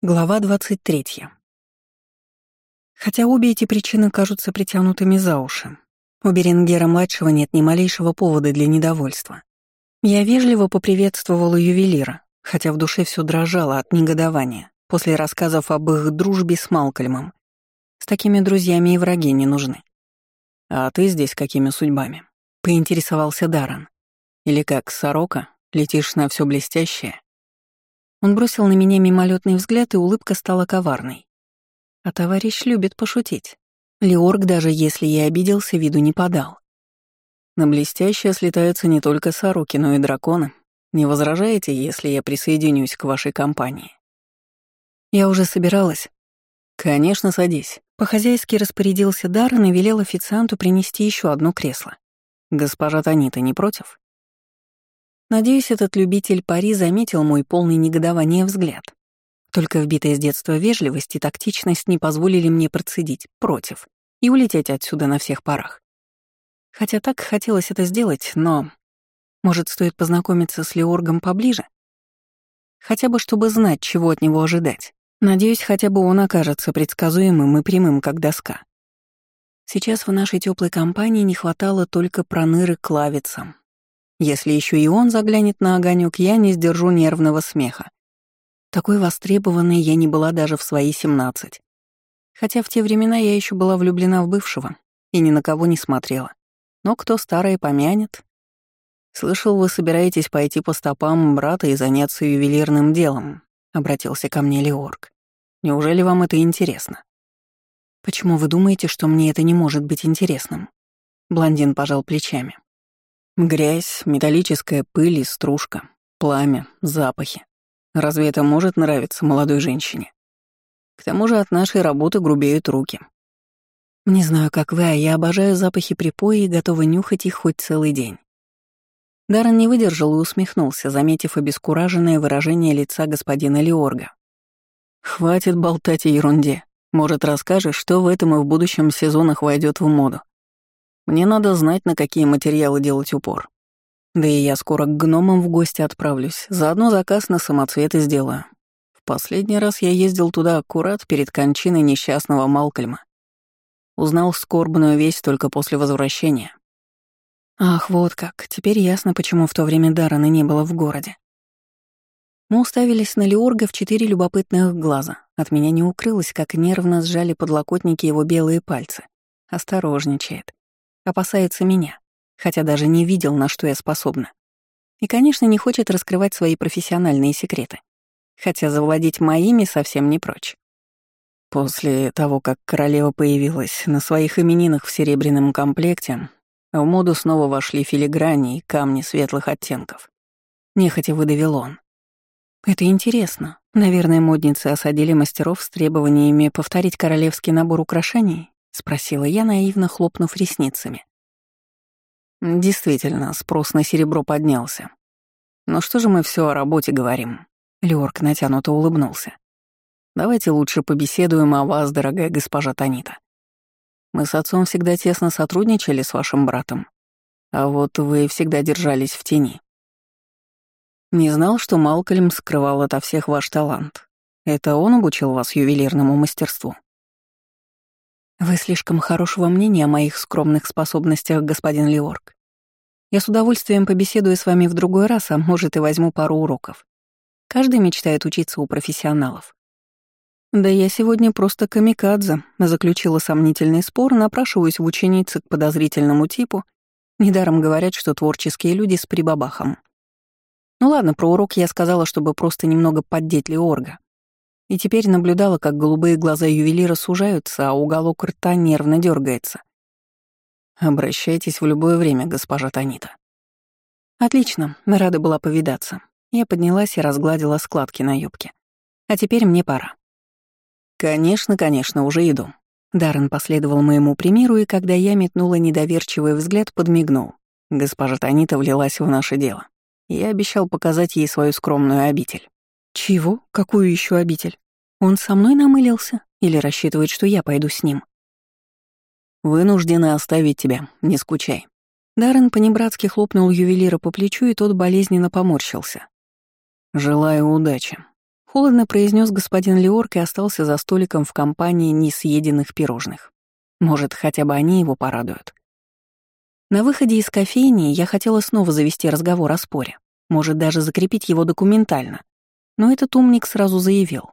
Глава 23. Хотя обе эти причины кажутся притянутыми за уши, у Беренгера-младшего нет ни малейшего повода для недовольства. Я вежливо поприветствовала ювелира, хотя в душе все дрожало от негодования после рассказов об их дружбе с Малкольмом. С такими друзьями и враги не нужны. «А ты здесь какими судьбами?» — поинтересовался Даррен. «Или как сорока, летишь на все блестящее?» Он бросил на меня мимолетный взгляд, и улыбка стала коварной. А товарищ любит пошутить. Леорг, даже если я обиделся, виду не подал. На блестящее слетаются не только сороки, но и драконы. Не возражаете, если я присоединюсь к вашей компании? Я уже собиралась. Конечно, садись. По-хозяйски распорядился Даррен и велел официанту принести еще одно кресло. Госпожа Танита не против? Надеюсь, этот любитель пари заметил мой полный негодования взгляд. Только вбитая с детства вежливость и тактичность не позволили мне процедить «против» и улететь отсюда на всех парах. Хотя так хотелось это сделать, но... Может, стоит познакомиться с Леоргом поближе? Хотя бы, чтобы знать, чего от него ожидать. Надеюсь, хотя бы он окажется предсказуемым и прямым, как доска. Сейчас в нашей теплой компании не хватало только проныры клавицам, если еще и он заглянет на огонек, я не сдержу нервного смеха. Такой востребованной я не была даже в свои семнадцать. Хотя в те времена я еще была влюблена в бывшего и ни на кого не смотрела. Но кто старое помянет? «Слышал, вы собираетесь пойти по стопам брата и заняться ювелирным делом», — обратился ко мне Леорг. «Неужели вам это интересно?» «Почему вы думаете, что мне это не может быть интересным?» Блондин пожал плечами. Грязь, металлическая пыль и стружка, пламя, запахи. Разве это может нравиться молодой женщине? К тому же от нашей работы грубеют руки. Не знаю, как вы, а я обожаю запахи припоя и готова нюхать их хоть целый день. Даррен не выдержал и усмехнулся, заметив обескураженное выражение лица господина Леорга. «Хватит болтать о ерунде. Может, расскажешь, что в этом и в будущем сезонах войдет в моду? Мне надо знать, на какие материалы делать упор. Да и я скоро к гномам в гости отправлюсь, заодно заказ на самоцветы сделаю. В последний раз я ездил туда аккурат перед кончиной несчастного Малкольма. Узнал скорбную весть только после возвращения. Ах, вот как. Теперь ясно, почему в то время Дарана не было в городе. Мы уставились на Леорга в четыре любопытных глаза. От меня не укрылось, как нервно сжали подлокотники его белые пальцы. Осторожничает опасается меня, хотя даже не видел, на что я способна. И, конечно, не хочет раскрывать свои профессиональные секреты, хотя завладеть моими совсем не прочь. После того, как королева появилась на своих именинах в серебряном комплекте, в моду снова вошли филиграни и камни светлых оттенков. Нехотя выдавил он. Это интересно. Наверное, модницы осадили мастеров с требованиями повторить королевский набор украшений — спросила я, наивно хлопнув ресницами. Действительно, спрос на серебро поднялся. Но что же мы все о работе говорим? Леорк натянуто улыбнулся. Давайте лучше побеседуем о вас, дорогая госпожа Танита. Мы с отцом всегда тесно сотрудничали с вашим братом, а вот вы всегда держались в тени. Не знал, что Малкольм скрывал ото всех ваш талант. Это он обучил вас ювелирному мастерству? «Вы слишком хорошего мнения о моих скромных способностях, господин Леорг. Я с удовольствием побеседую с вами в другой раз, а может, и возьму пару уроков. Каждый мечтает учиться у профессионалов. Да я сегодня просто камикадзе, заключила сомнительный спор, напрашиваюсь в ученицы к подозрительному типу. Недаром говорят, что творческие люди с прибабахом. Ну ладно, про урок я сказала, чтобы просто немного поддеть Леорга и теперь наблюдала, как голубые глаза ювелира сужаются, а уголок рта нервно дергается. «Обращайтесь в любое время, госпожа Танита». «Отлично, рада была повидаться». Я поднялась и разгладила складки на юбке. «А теперь мне пора». «Конечно, конечно, уже иду». Даррен последовал моему примеру, и когда я метнула недоверчивый взгляд, подмигнул. Госпожа Танита влилась в наше дело. Я обещал показать ей свою скромную обитель. Чего? Какую еще обитель? Он со мной намылился? Или рассчитывает, что я пойду с ним? Вынуждены оставить тебя, не скучай. Даррен понебратски хлопнул ювелира по плечу, и тот болезненно поморщился. «Желаю удачи. Холодно произнес господин Леорк и остался за столиком в компании несъеденных пирожных. Может, хотя бы они его порадуют. На выходе из кофейни я хотела снова завести разговор о споре, может, даже закрепить его документально. Но этот умник сразу заявил.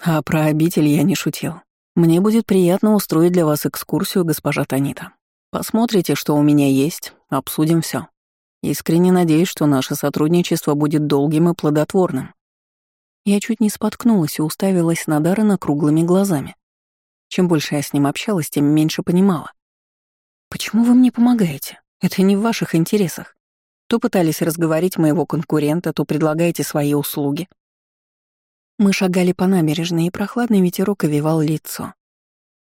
А про обитель я не шутил. Мне будет приятно устроить для вас экскурсию, госпожа Танита. Посмотрите, что у меня есть, обсудим все. Искренне надеюсь, что наше сотрудничество будет долгим и плодотворным. Я чуть не споткнулась и уставилась на Даррена круглыми глазами. Чем больше я с ним общалась, тем меньше понимала. «Почему вы мне помогаете? Это не в ваших интересах. То пытались разговорить моего конкурента, то предлагаете свои услуги». Мы шагали по набережной, и прохладный ветерок овивал лицо.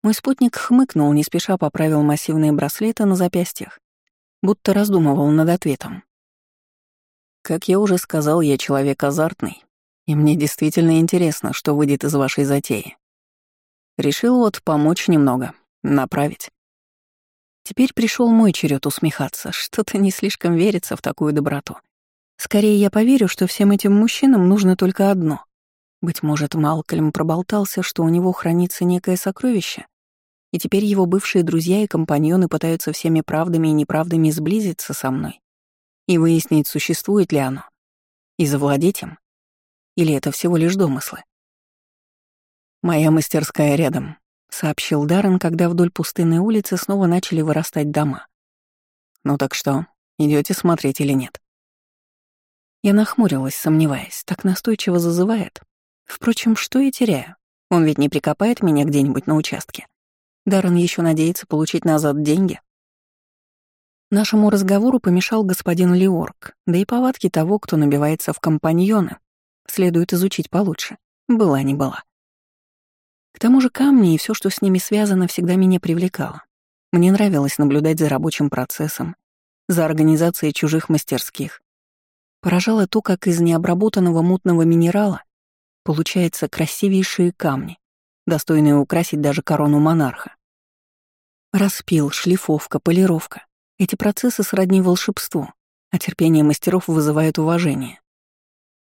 Мой спутник хмыкнул, не спеша поправил массивные браслеты на запястьях, будто раздумывал над ответом. Как я уже сказал, я человек азартный, и мне действительно интересно, что выйдет из вашей затеи. Решил вот помочь немного, направить. Теперь пришел мой черед усмехаться. Что-то не слишком верится в такую доброту. Скорее я поверю, что всем этим мужчинам нужно только одно. Быть может, Малкольм проболтался, что у него хранится некое сокровище, и теперь его бывшие друзья и компаньоны пытаются всеми правдами и неправдами сблизиться со мной и выяснить, существует ли оно, и завладеть им. Или это всего лишь домыслы? «Моя мастерская рядом», — сообщил Даррен, когда вдоль пустынной улицы снова начали вырастать дома. «Ну так что, идете смотреть или нет?» Я нахмурилась, сомневаясь, так настойчиво зазывает. Впрочем, что я теряю? Он ведь не прикопает меня где-нибудь на участке. Даррен еще надеется получить назад деньги. Нашему разговору помешал господин Леорг, да и повадки того, кто набивается в компаньоны, Следует изучить получше. Была не была. К тому же камни и все, что с ними связано, всегда меня привлекало. Мне нравилось наблюдать за рабочим процессом, за организацией чужих мастерских. Поражало то, как из необработанного мутного минерала получаются красивейшие камни, достойные украсить даже корону монарха. Распил, шлифовка, полировка — эти процессы сродни волшебству, а терпение мастеров вызывает уважение.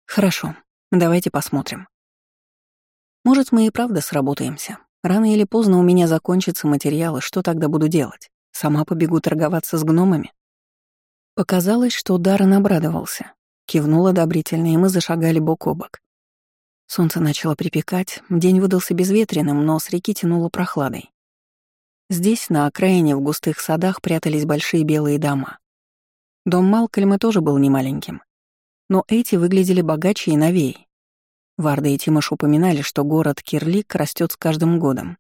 Хорошо, давайте посмотрим. Может, мы и правда сработаемся. Рано или поздно у меня закончатся материалы, что тогда буду делать? Сама побегу торговаться с гномами? Показалось, что Даррен обрадовался. Кивнул одобрительно, и мы зашагали бок о бок. Солнце начало припекать, день выдался безветренным, но с реки тянуло прохладой. Здесь, на окраине, в густых садах прятались большие белые дома. Дом Малкольма тоже был немаленьким но эти выглядели богаче и новее. Варда и Тимош упоминали, что город Кирлик растет с каждым годом,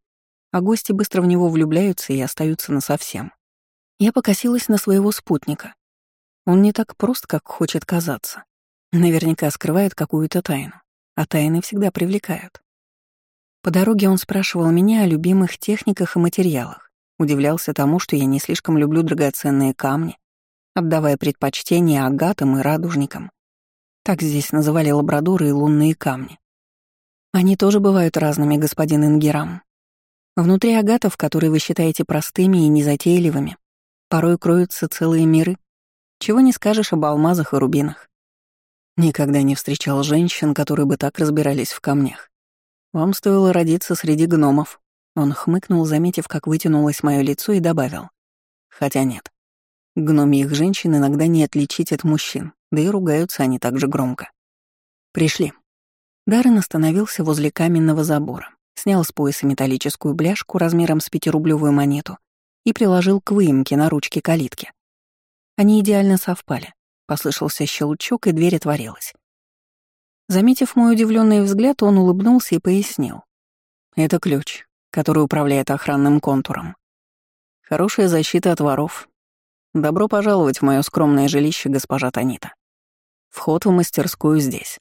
а гости быстро в него влюбляются и остаются насовсем. Я покосилась на своего спутника. Он не так прост, как хочет казаться. Наверняка скрывает какую-то тайну, а тайны всегда привлекают. По дороге он спрашивал меня о любимых техниках и материалах, удивлялся тому, что я не слишком люблю драгоценные камни, отдавая предпочтение агатам и радужникам. Так здесь называли лабрадоры и лунные камни. Они тоже бывают разными, господин Ингерам. Внутри агатов, которые вы считаете простыми и незатейливыми, порой кроются целые миры. Чего не скажешь об алмазах и рубинах. Никогда не встречал женщин, которые бы так разбирались в камнях. Вам стоило родиться среди гномов. Он хмыкнул, заметив, как вытянулось мое лицо, и добавил. Хотя нет. Гномьих женщин иногда не отличить от мужчин, да и ругаются они так же громко. Пришли. Даррен остановился возле каменного забора, снял с пояса металлическую бляшку размером с пятирублевую монету и приложил к выемке на ручке калитки. Они идеально совпали. Послышался щелчок, и дверь отворилась. Заметив мой удивленный взгляд, он улыбнулся и пояснил. «Это ключ, который управляет охранным контуром. Хорошая защита от воров. Добро пожаловать в мое скромное жилище, госпожа Танита. Вход в мастерскую здесь.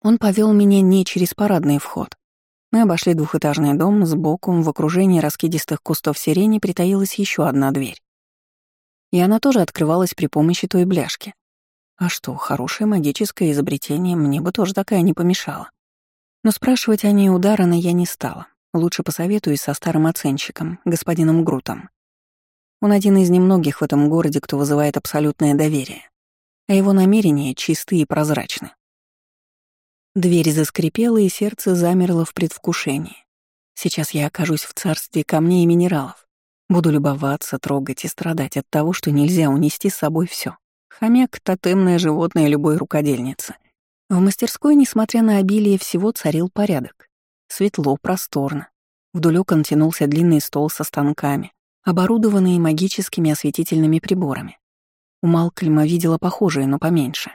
Он повел меня не через парадный вход. Мы обошли двухэтажный дом, сбоку, в окружении раскидистых кустов сирени притаилась еще одна дверь. И она тоже открывалась при помощи той бляшки. А что, хорошее магическое изобретение, мне бы тоже такая не помешала. Но спрашивать о ней у Даррена я не стала. Лучше посоветуюсь со старым оценщиком, господином Грутом. Он один из немногих в этом городе, кто вызывает абсолютное доверие а его намерения чисты и прозрачны. Дверь заскрипела, и сердце замерло в предвкушении. Сейчас я окажусь в царстве камней и минералов. Буду любоваться, трогать и страдать от того, что нельзя унести с собой все. Хомяк — тотемное животное любой рукодельницы. В мастерской, несмотря на обилие всего, царил порядок. Светло, просторно. Вдоль окон тянулся длинный стол со станками, оборудованный магическими осветительными приборами. У Малкольма видела похожие, но поменьше.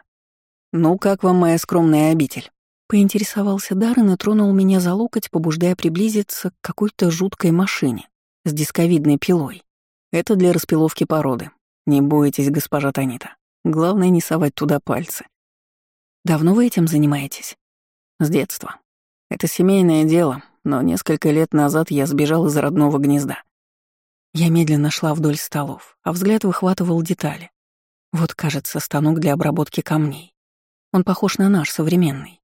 «Ну, как вам моя скромная обитель?» Поинтересовался Даррен и тронул меня за локоть, побуждая приблизиться к какой-то жуткой машине с дисковидной пилой. Это для распиловки породы. Не бойтесь, госпожа Танита. Главное, не совать туда пальцы. Давно вы этим занимаетесь? С детства. Это семейное дело, но несколько лет назад я сбежал из родного гнезда. Я медленно шла вдоль столов, а взгляд выхватывал детали. Вот, кажется, станок для обработки камней. Он похож на наш, современный.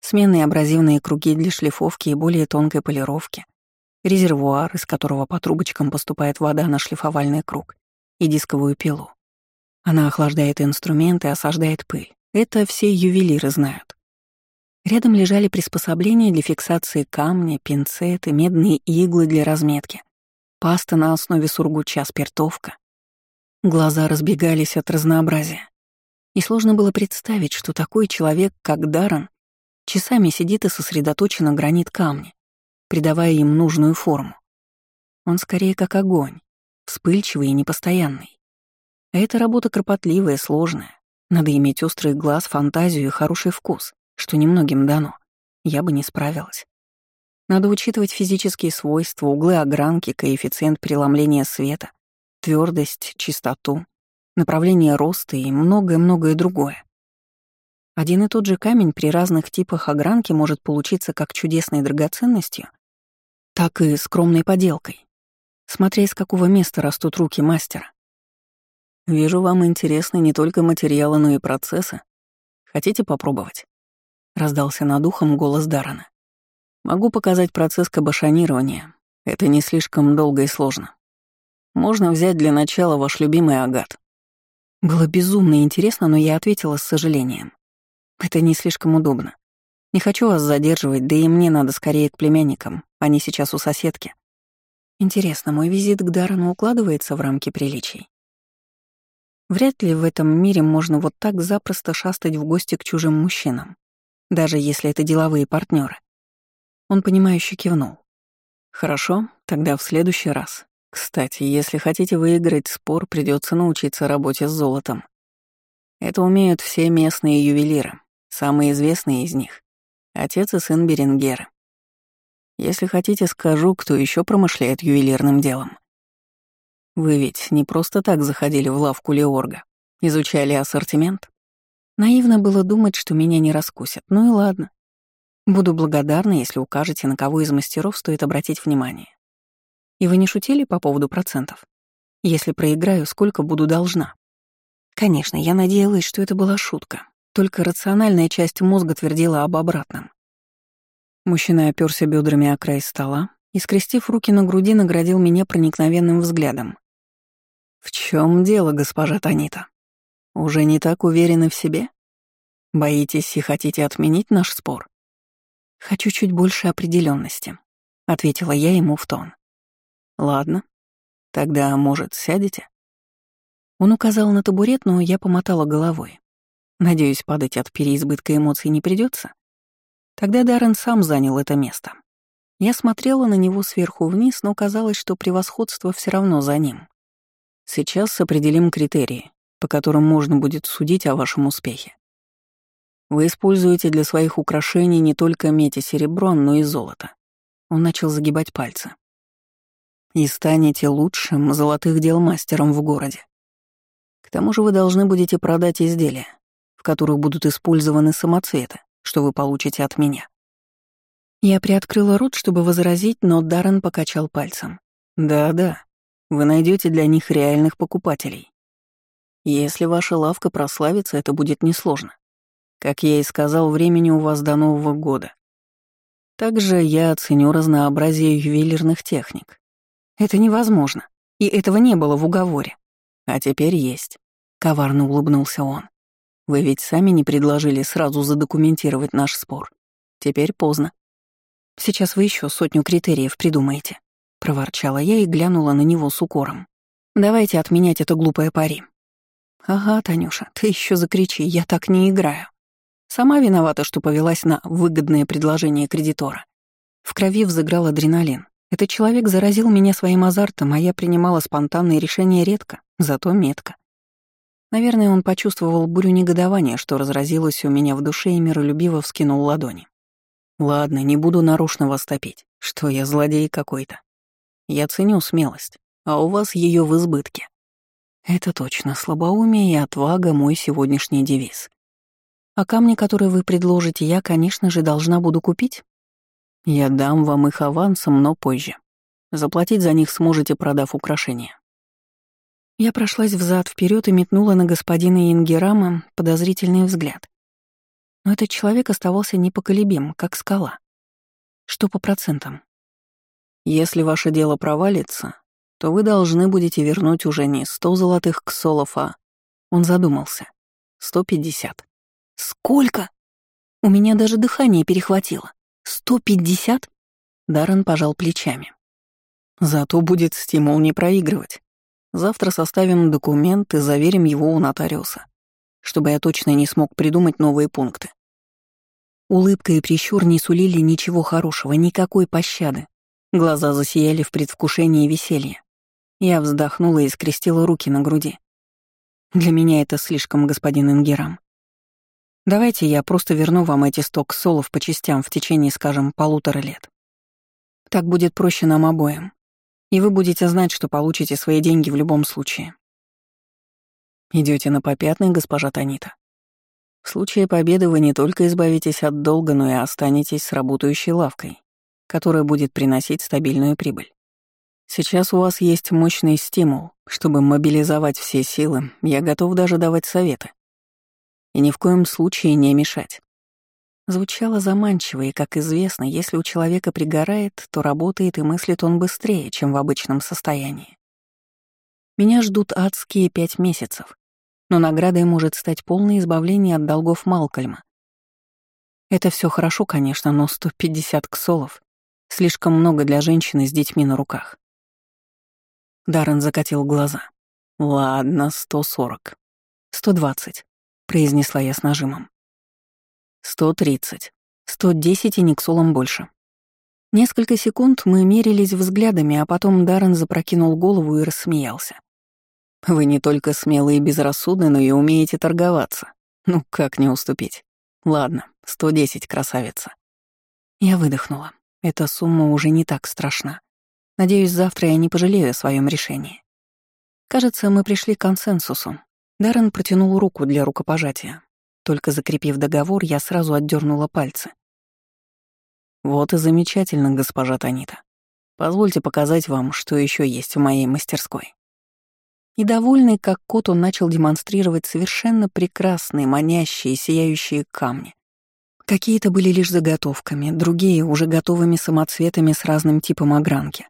Сменные абразивные круги для шлифовки и более тонкой полировки, резервуар, из которого по трубочкам поступает вода на шлифовальный круг, и дисковую пилу. Она охлаждает инструменты и осаждает пыль. Это все ювелиры знают. Рядом лежали приспособления для фиксации камня, пинцеты, медные иглы для разметки, паста на основе сургуча, спиртовка. Глаза разбегались от разнообразия. И сложно было представить, что такой человек, как Даррен, часами сидит и сосредоточенно гранит камни, придавая им нужную форму. Он скорее как огонь, вспыльчивый и непостоянный. А эта работа кропотливая, сложная. Надо иметь острый глаз, фантазию и хороший вкус, что немногим дано. Я бы не справилась. Надо учитывать физические свойства, углы огранки, коэффициент преломления света, твердость, чистоту, направление роста и многое-многое другое. Один и тот же камень при разных типах огранки может получиться как чудесной драгоценностью, так и скромной поделкой, смотря из какого места растут руки мастера. Вижу, вам интересны не только материалы, но и процессы. Хотите попробовать? Раздался над ухом голос Дарана. Могу показать процесс кабашонирования. Это не слишком долго и сложно. Можно взять для начала ваш любимый агат. Было безумно интересно, но я ответила с сожалением. Это не слишком удобно. Не хочу вас задерживать, да и мне надо скорее к племянникам. Они сейчас у соседки. Интересно, мой визит к Дарану укладывается в рамки приличий? Вряд ли в этом мире можно вот так запросто шастать в гости к чужим мужчинам, даже если это деловые партнеры. Он понимающе кивнул. Хорошо, тогда в следующий раз. Кстати, если хотите выиграть спор, придется научиться работе с золотом. Это умеют все местные ювелиры. Самый известный из них — отец и сын Беренгера. Если хотите, скажу, кто еще промышляет ювелирным делом. Вы ведь не просто так заходили в лавку Леорга, изучали ассортимент? Наивно было думать, что меня не раскусят. Ну и ладно. Буду благодарна, если укажете, на кого из мастеров стоит обратить внимание. И вы не шутили по поводу процентов? Если проиграю, сколько буду должна? Конечно, я надеялась, что это была шутка. Только рациональная часть мозга твердила об обратном. Мужчина оперся бедрами о край стола и, скрестив руки на груди, наградил меня проникновенным взглядом. «В чем дело, госпожа Танита? Уже не так уверены в себе? Боитесь и хотите отменить наш спор?» «Хочу чуть больше определенности, ответила я ему в тон. «Ладно. Тогда, может, сядете?» Он указал на табурет, но я помотала головой. Надеюсь, падать от переизбытка эмоций не придется. Тогда Даррен сам занял это место. Я смотрела на него сверху вниз, но казалось, что превосходство все равно за ним. Сейчас определим критерии, по которым можно будет судить о вашем успехе. Вы используете для своих украшений не только медь и серебро, но и золото. Он начал загибать пальцы. И станете лучшим золотых дел мастером в городе. К тому же вы должны будете продать изделия, которых будут использованы самоцветы, что вы получите от меня». Я приоткрыла рот, чтобы возразить, но Даррен покачал пальцем. «Да-да, вы найдете для них реальных покупателей. Если ваша лавка прославится, это будет несложно. Как я и сказал, времени у вас до Нового года. Также я оценю разнообразие ювелирных техник. Это невозможно, и этого не было в уговоре. А теперь есть. Коварно улыбнулся он. Вы ведь сами не предложили сразу задокументировать наш спор. Теперь поздно. Сейчас вы еще сотню критериев придумаете. Проворчала я и глянула на него с укором. Давайте отменять это глупое пари. Ага, Танюша, ты еще закричи, я так не играю. Сама виновата, что повелась на выгодное предложение кредитора. В крови взыграл адреналин. Этот человек заразил меня своим азартом, а я принимала спонтанные решения редко, зато метко. Наверное, он почувствовал бурю негодования, что разразилось у меня в душе и миролюбиво вскинул ладони. Ладно, не буду нарочно вас топить, что я злодей какой-то. Я ценю смелость, а у вас ее в избытке. Это точно, слабоумие и отвага — мой сегодняшний девиз. А камни, которые вы предложите, я, конечно же, должна буду купить? Я дам вам их авансом, но позже. Заплатить за них сможете, продав украшения. Я прошлась взад вперед и метнула на господина Ингерама подозрительный взгляд. Но этот человек оставался непоколебим, как скала. Что по процентам? Если ваше дело провалится, то вы должны будете вернуть уже не сто золотых ксолов, а... Он задумался. Сто пятьдесят. «Сколько?» У меня даже дыхание перехватило. «Сто пятьдесят?» Даррен пожал плечами. «Зато будет стимул не проигрывать. Завтра составим документ и заверим его у нотариуса, чтобы я точно не смог придумать новые пункты». Улыбка и прищур не сулили ничего хорошего, никакой пощады. Глаза засияли в предвкушении веселья. Я вздохнула и скрестила руки на груди. Для меня это слишком, господин Ингерам. Давайте я просто верну вам эти сто ксолов по частям в течение, скажем, полутора лет. Так будет проще нам обоим. И вы будете знать, что получите свои деньги в любом случае. Идете на попятный, госпожа Танита. В случае победы вы не только избавитесь от долга, но и останетесь с работающей лавкой, которая будет приносить стабильную прибыль. Сейчас у вас есть мощный стимул, чтобы мобилизовать все силы, я готов даже давать советы и ни в коем случае не мешать. Звучало заманчиво, и, как известно, если у человека пригорает, то работает и мыслит он быстрее, чем в обычном состоянии. Меня ждут адские пять месяцев, но наградой может стать полное избавление от долгов Малкольма. Это все хорошо, конечно, но 150 ксолов — слишком много для женщины с детьми на руках. Даррен закатил глаза. «Ладно, 140. 120 произнесла я с нажимом. «Сто тридцать. Сто десять и Никсолом больше». Несколько секунд мы мерились взглядами, а потом Даррен запрокинул голову и рассмеялся. «Вы не только смелые и безрассудны, но и умеете торговаться. Ну, как не уступить? Ладно, сто десять, красавица». Я выдохнула. Эта сумма уже не так страшна. Надеюсь, завтра я не пожалею о своем решении. Кажется, мы пришли к консенсусу, Даррен протянул руку для рукопожатия. Только закрепив договор, я сразу отдернула пальцы. «Вот и замечательно, госпожа Танита. Позвольте показать вам, что еще есть в моей мастерской». И довольный, как кот, он начал демонстрировать совершенно прекрасные, манящие, сияющие камни. Какие-то были лишь заготовками, другие — уже готовыми самоцветами с разным типом огранки.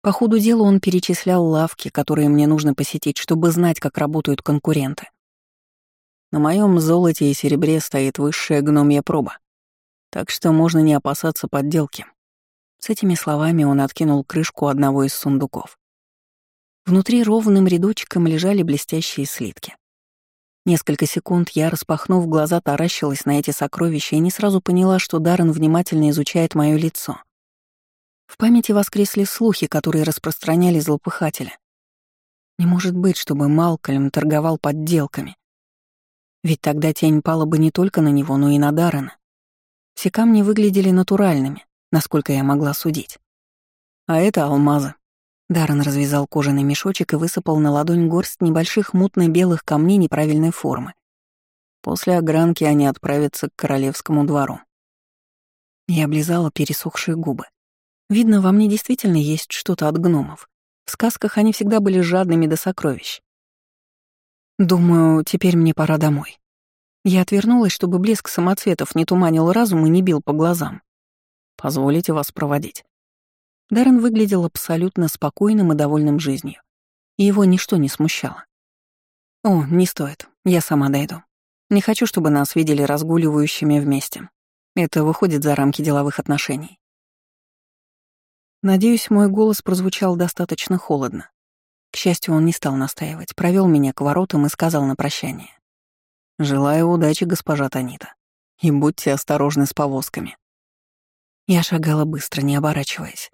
По ходу дела он перечислял лавки, которые мне нужно посетить, чтобы знать, как работают конкуренты. На моем золоте и серебре стоит высшая гномья проба, так что можно не опасаться подделки. С этими словами он откинул крышку одного из сундуков. Внутри ровным рядочком лежали блестящие слитки. Несколько секунд я, распахнув глаза, таращилась на эти сокровища и не сразу поняла, что Даррен внимательно изучает мое лицо — в памяти воскресли слухи, которые распространяли злопыхатели. Не может быть, чтобы Малкольм торговал подделками. Ведь тогда тень пала бы не только на него, но и на Даррена. Все камни выглядели натуральными, насколько я могла судить. А это алмазы. Даррен развязал кожаный мешочек и высыпал на ладонь горсть небольших мутно-белых камней неправильной формы. После огранки они отправятся к королевскому двору. Я облизала пересохшие губы. Видно, во мне действительно есть что-то от гномов. В сказках они всегда были жадными до сокровищ. Думаю, теперь мне пора домой. Я отвернулась, чтобы блеск самоцветов не туманил разум и не бил по глазам. Позволите вас проводить. Даррен выглядел абсолютно спокойным и довольным жизнью, и его ничто не смущало. «О, не стоит, я сама дойду. Не хочу, чтобы нас видели разгуливающими вместе. Это выходит за рамки деловых отношений. Надеюсь, мой голос прозвучал достаточно холодно. К счастью, он не стал настаивать, провел меня к воротам и сказал на прощание. «Желаю удачи, госпожа Танита. И будьте осторожны с повозками». Я шагала быстро, не оборачиваясь,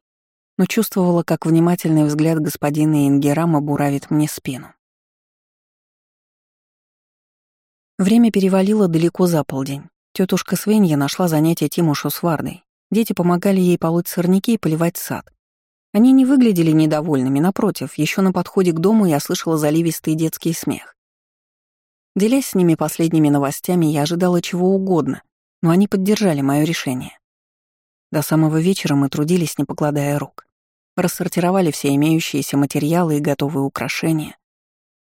но чувствовала, как внимательный взгляд господина Ингерама буравит мне спину. Время перевалило далеко за полдень. Тетушка Свенья нашла занятие Тимушу с Вардой. Дети помогали ей полоть сорняки и поливать сад. Они не выглядели недовольными, напротив, еще на подходе к дому я слышала заливистый детский смех. Делясь с ними последними новостями, я ожидала чего угодно, но они поддержали мое решение. До самого вечера мы трудились, не покладая рук. Рассортировали все имеющиеся материалы и готовые украшения.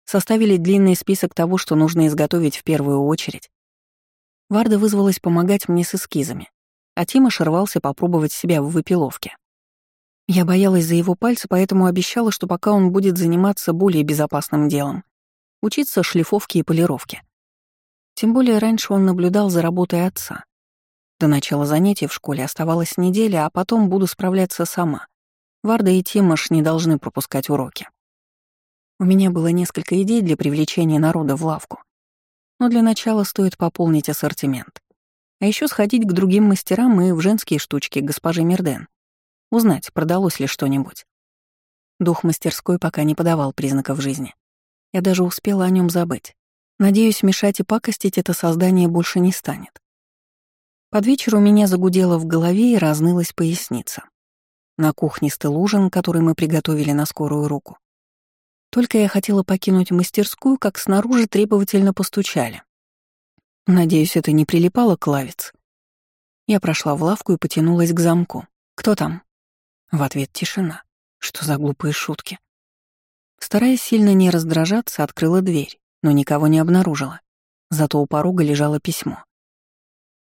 Составили длинный список того, что нужно изготовить в первую очередь. Варда вызвалась помогать мне с эскизами, а Тима рвался попробовать себя в выпиловке. Я боялась за его пальцы, поэтому обещала, что пока он будет заниматься более безопасным делом — учиться шлифовке и полировке. Тем более раньше он наблюдал за работой отца. До начала занятий в школе оставалась неделя, а потом буду справляться сама. Варда и Тимош не должны пропускать уроки. У меня было несколько идей для привлечения народа в лавку. Но для начала стоит пополнить ассортимент. А еще сходить к другим мастерам и в женские штучки госпожи Мирден. Узнать, продалось ли что-нибудь. Дух мастерской пока не подавал признаков жизни. Я даже успела о нем забыть. Надеюсь, мешать и пакостить это создание больше не станет. Под вечер у меня загудело в голове и разнылась поясница. На кухне стыл ужин, который мы приготовили на скорую руку. Только я хотела покинуть мастерскую, как снаружи требовательно постучали. Надеюсь, это не прилипало к лавиц. Я прошла в лавку и потянулась к замку. «Кто там?» В ответ тишина. Что за глупые шутки? Стараясь сильно не раздражаться, открыла дверь, но никого не обнаружила. Зато у порога лежало письмо.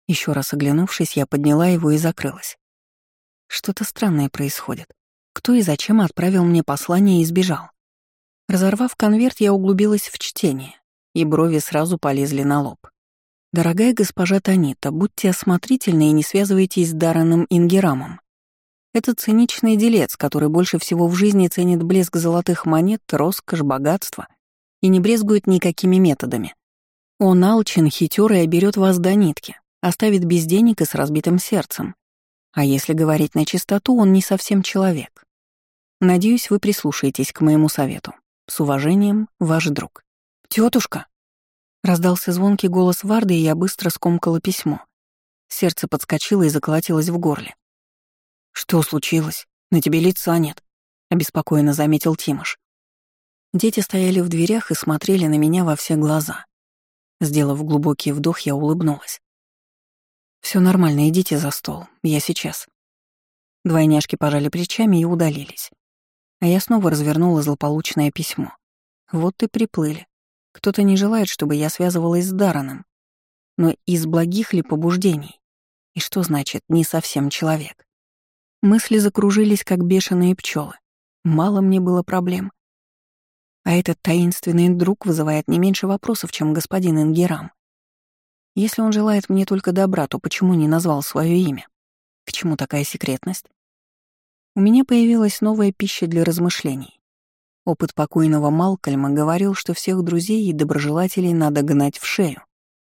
Еще раз оглянувшись, я подняла его и закрылась. Что-то странное происходит. Кто и зачем отправил мне послание и сбежал? Разорвав конверт, я углубилась в чтение, и брови сразу полезли на лоб. «Дорогая госпожа Танита, будьте осмотрительны и не связывайтесь с Дарреном Ингерамом. Это циничный делец, который больше всего в жизни ценит блеск золотых монет, роскошь, богатство и не брезгует никакими методами. Он алчен, хитер и оберет вас до нитки, оставит без денег и с разбитым сердцем. А если говорить на чистоту, он не совсем человек. Надеюсь, вы прислушаетесь к моему совету. С уважением, ваш друг. Тетушка! Раздался звонкий голос Варды, и я быстро скомкала письмо. Сердце подскочило и заколотилось в горле. «Что случилось? На тебе лица нет», — обеспокоенно заметил Тимош. Дети стояли в дверях и смотрели на меня во все глаза. Сделав глубокий вдох, я улыбнулась. Все нормально, идите за стол, я сейчас». Двойняшки пожали плечами и удалились. А я снова развернула злополучное письмо. Вот и приплыли. Кто-то не желает, чтобы я связывалась с Дараном. Но из благих ли побуждений? И что значит «не совсем человек»? Мысли закружились, как бешеные пчелы. Мало мне было проблем. А этот таинственный друг вызывает не меньше вопросов, чем господин Ингерам. Если он желает мне только добра, то почему не назвал свое имя? К чему такая секретность? У меня появилась новая пища для размышлений. Опыт покойного Малкольма говорил, что всех друзей и доброжелателей надо гнать в шею,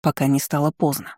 пока не стало поздно.